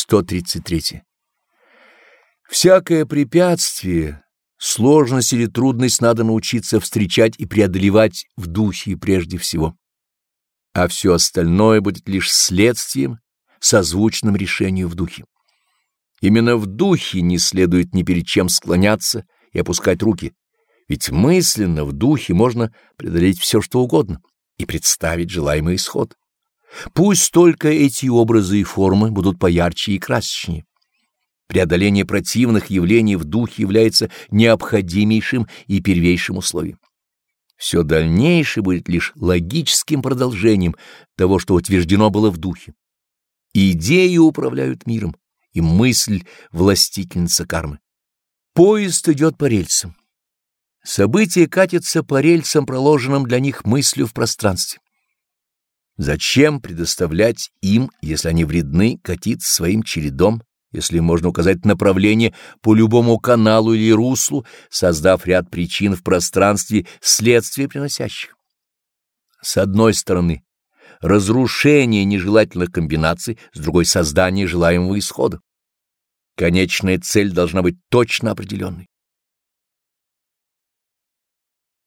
133. Всякое препятствие, сложность или трудность надо научиться встречать и преодолевать в духе прежде всего, а все остальное будет лишь следствием, созвучным решению в духе. Именно в духе не следует ни перед чем склоняться и опускать руки, ведь мысленно в духе можно преодолеть все, что угодно, и представить желаемый исход. Пусть только эти образы и формы будут поярче и красочнее. Преодоление противных явлений в духе является необходимейшим и первейшим условием. Все дальнейшее будет лишь логическим продолжением того, что утверждено было в духе. Идеи управляют миром, и мысль — властительница кармы. Поезд идет по рельсам. События катятся по рельсам, проложенным для них мыслью в пространстве. Зачем предоставлять им, если они вредны, катиться своим чередом, если можно указать направление по любому каналу или руслу, создав ряд причин в пространстве следствия приносящих? С одной стороны, разрушение нежелательных комбинаций, с другой — создание желаемого исхода. Конечная цель должна быть точно определенной.